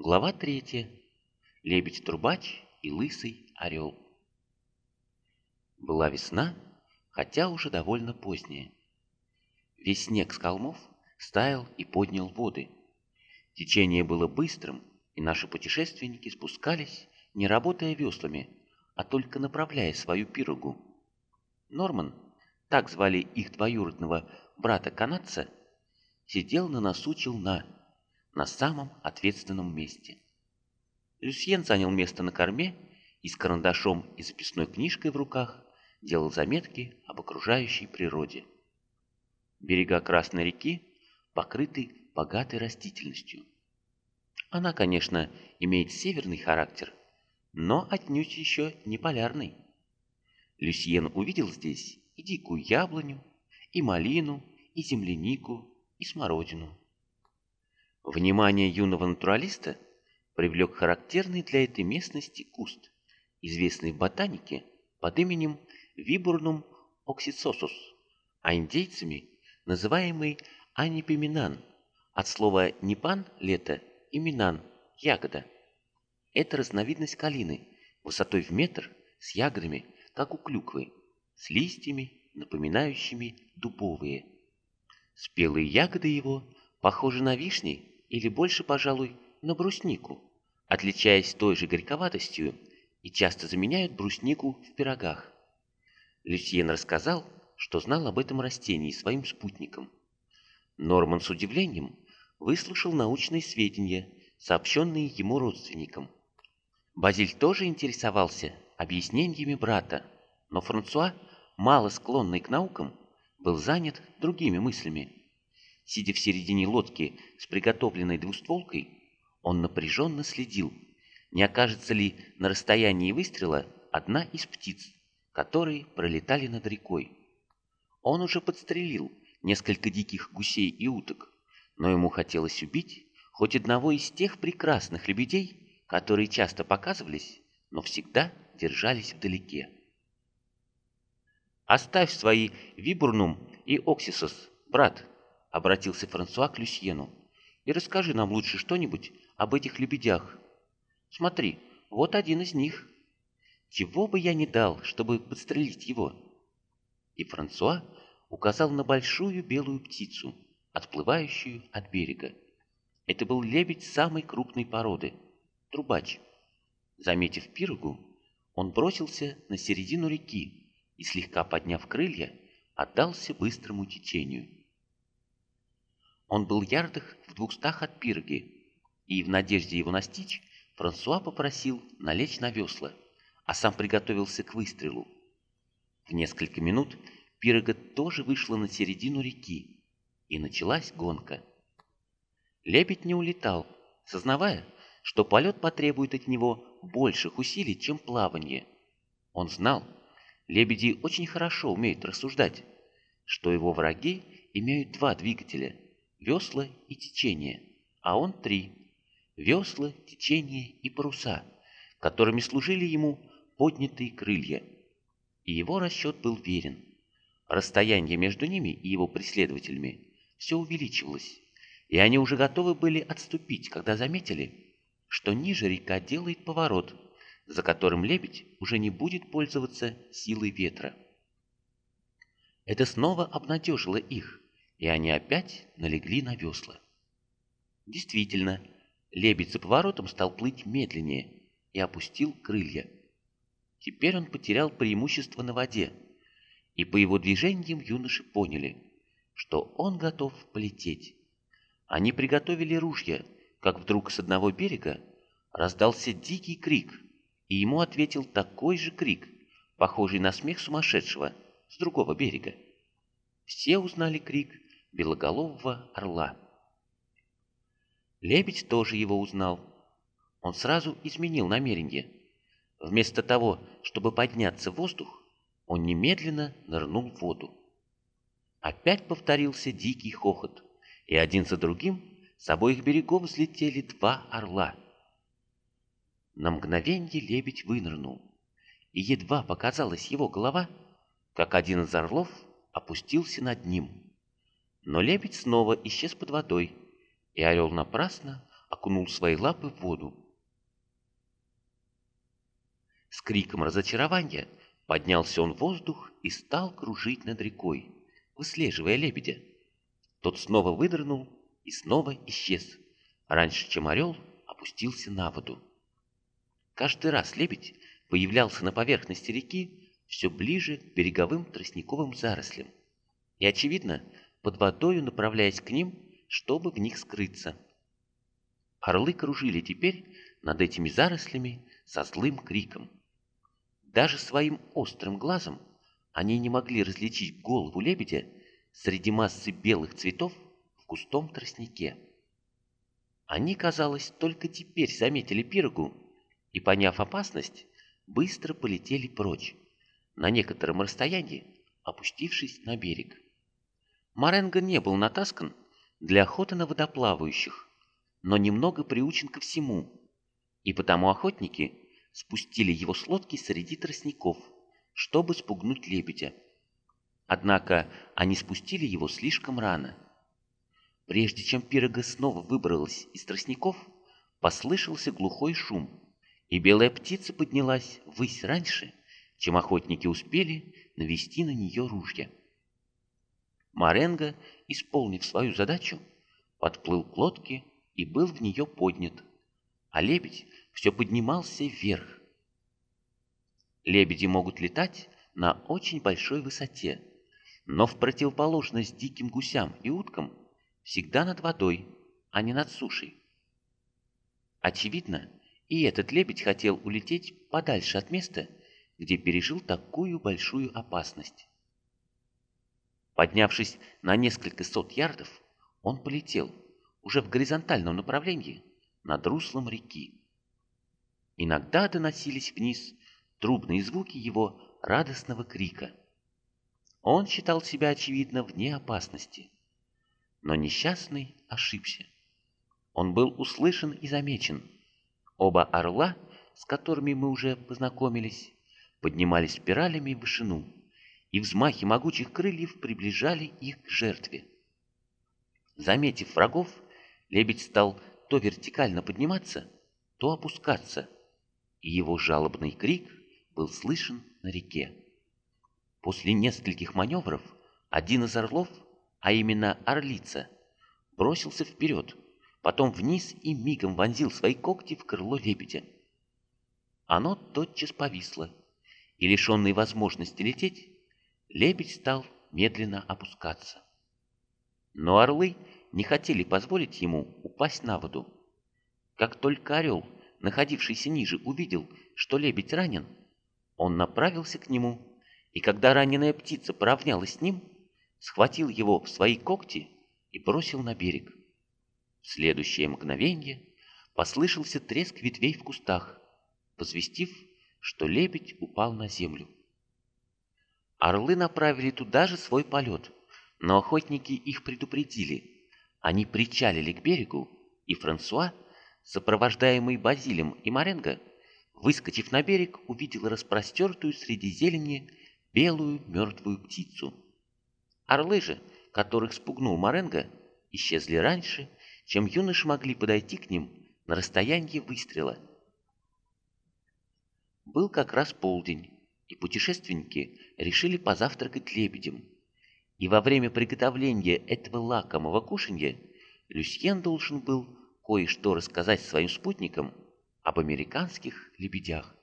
Глава третья. Лебедь-трубач и лысый орел. Была весна, хотя уже довольно поздняя. Весь снег с холмов стаял и поднял воды. Течение было быстрым, и наши путешественники спускались, не работая веслами, а только направляя свою пирогу. Норман, так звали их двоюродного брата-канадца, сидел на носу челна, на самом ответственном месте. Люсьен занял место на корме и с карандашом и записной книжкой в руках делал заметки об окружающей природе. Берега Красной реки покрыты богатой растительностью. Она, конечно, имеет северный характер, но отнюдь еще не полярный. Люсьен увидел здесь и дикую яблоню, и малину, и землянику, и смородину. Внимание юного натуралиста привлек характерный для этой местности куст, известный в ботанике под именем Вибурнум оксисосус, а индейцами называемый анипиминан, от слова «нипан» — лето и «минан» — ягода. Это разновидность калины, высотой в метр, с ягодами, как у клюквы, с листьями, напоминающими дубовые. Спелые ягоды его похожи на вишни или больше, пожалуй, на бруснику, отличаясь той же горьковатостью и часто заменяют бруснику в пирогах. Люсьен рассказал, что знал об этом растении своим спутникам. Норман с удивлением выслушал научные сведения, сообщенные ему родственникам. Базиль тоже интересовался объяснениями брата, но Франсуа, мало склонный к наукам, был занят другими мыслями. Сидя в середине лодки с приготовленной двустволкой, он напряженно следил, не окажется ли на расстоянии выстрела одна из птиц, которые пролетали над рекой. Он уже подстрелил несколько диких гусей и уток, но ему хотелось убить хоть одного из тех прекрасных лебедей, которые часто показывались, но всегда держались вдалеке. «Оставь свои вибурнум и оксисос, брат», — обратился Франсуа к Люсьену, «и расскажи нам лучше что-нибудь об этих лебедях. Смотри, вот один из них. Чего бы я не дал, чтобы подстрелить его?» И Франсуа указал на большую белую птицу, отплывающую от берега. Это был лебедь самой крупной породы – трубач. Заметив пирогу, он бросился на середину реки и, слегка подняв крылья, отдался быстрому течению. Он был ярдах в двухстах от пироги, и в надежде его настичь Франсуа попросил налечь на весла, а сам приготовился к выстрелу. В несколько минут пирога тоже вышла на середину реки, и началась гонка. Лебедь не улетал, сознавая, что полет потребует от него больших усилий, чем плавание. Он знал, лебеди очень хорошо умеют рассуждать, что его враги имеют два двигателя – весла и течение, а он три – весла, течение и паруса, которыми служили ему поднятые крылья. И его расчет был верен. Расстояние между ними и его преследователями все увеличивалось, и они уже готовы были отступить, когда заметили – что ниже река делает поворот, за которым лебедь уже не будет пользоваться силой ветра. Это снова обнадежило их, и они опять налегли на весла. Действительно, лебедь за поворотом стал плыть медленнее и опустил крылья. Теперь он потерял преимущество на воде, и по его движениям юноши поняли, что он готов полететь. Они приготовили ружья, как вдруг с одного берега раздался дикий крик, и ему ответил такой же крик, похожий на смех сумасшедшего, с другого берега. Все узнали крик белоголового орла. Лебедь тоже его узнал. Он сразу изменил намерение. Вместо того, чтобы подняться в воздух, он немедленно нырнул в воду. Опять повторился дикий хохот, и один за другим с обоих берегов взлетели два орла. На мгновенье лебедь вынырнул, и едва показалась его голова, как один из орлов опустился над ним. Но лебедь снова исчез под водой, и орел напрасно окунул свои лапы в воду. С криком разочарования поднялся он в воздух и стал кружить над рекой, выслеживая лебедя. Тот снова выдернул и снова исчез, раньше, чем орел опустился на воду. Каждый раз лебедь появлялся на поверхности реки все ближе к береговым тростниковым зарослям и, очевидно, под водою направляясь к ним, чтобы в них скрыться. Орлы кружили теперь над этими зарослями со злым криком. Даже своим острым глазом они не могли различить голову лебедя среди массы белых цветов в густом тростнике. Они, казалось, только теперь заметили пирогу и, поняв опасность, быстро полетели прочь, на некотором расстоянии опустившись на берег. Маренго не был натаскан для охоты на водоплавающих, но немного приучен ко всему, и потому охотники спустили его с лодки среди тростников, чтобы спугнуть лебедя. Однако они спустили его слишком рано. Прежде чем пирога снова выбралась из тростников, послышался глухой шум, и белая птица поднялась ввысь раньше, чем охотники успели навести на нее ружья. Маренго, исполнив свою задачу, подплыл к лодке и был в нее поднят, а лебедь все поднимался вверх. Лебеди могут летать на очень большой высоте, но в противоположность диким гусям и уткам всегда над водой, а не над сушей. Очевидно, и этот лебедь хотел улететь подальше от места, где пережил такую большую опасность. Поднявшись на несколько сот ярдов, он полетел, уже в горизонтальном направлении, над руслом реки. Иногда доносились вниз трубные звуки его радостного крика. Он считал себя, очевидно, вне опасности. Но несчастный ошибся. Он был услышан и замечен. Оба орла, с которыми мы уже познакомились, поднимались спиралями в вышину и взмахи могучих крыльев приближали их к жертве. Заметив врагов, лебедь стал то вертикально подниматься, то опускаться, и его жалобный крик был слышен на реке. После нескольких маневров один из орлов, а именно орлица, бросился вперед, потом вниз и мигом вонзил свои когти в крыло лебедя. Оно тотчас повисло, и, лишенный возможности лететь, лебедь стал медленно опускаться. Но орлы не хотели позволить ему упасть на воду. Как только орел, находившийся ниже, увидел, что лебедь ранен, он направился к нему, и когда раненая птица поравнялась с ним, схватил его в свои когти и бросил на берег. В следующее мгновение послышался треск ветвей в кустах, возвестив, что лебедь упал на землю. Орлы направили туда же свой полет, но охотники их предупредили. Они причалили к берегу, и Франсуа, сопровождаемый Базилем и Маренго, выскочив на берег, увидел распростертую среди зелени белую мертвую птицу. Орлы же, которых спугнул Маренго, исчезли раньше, чем юноши могли подойти к ним на расстояние выстрела. Был как раз полдень, и путешественники решили позавтракать лебедем. И во время приготовления этого лакомого кушанья Люсьен должен был кое-что рассказать своим спутникам об американских лебедях.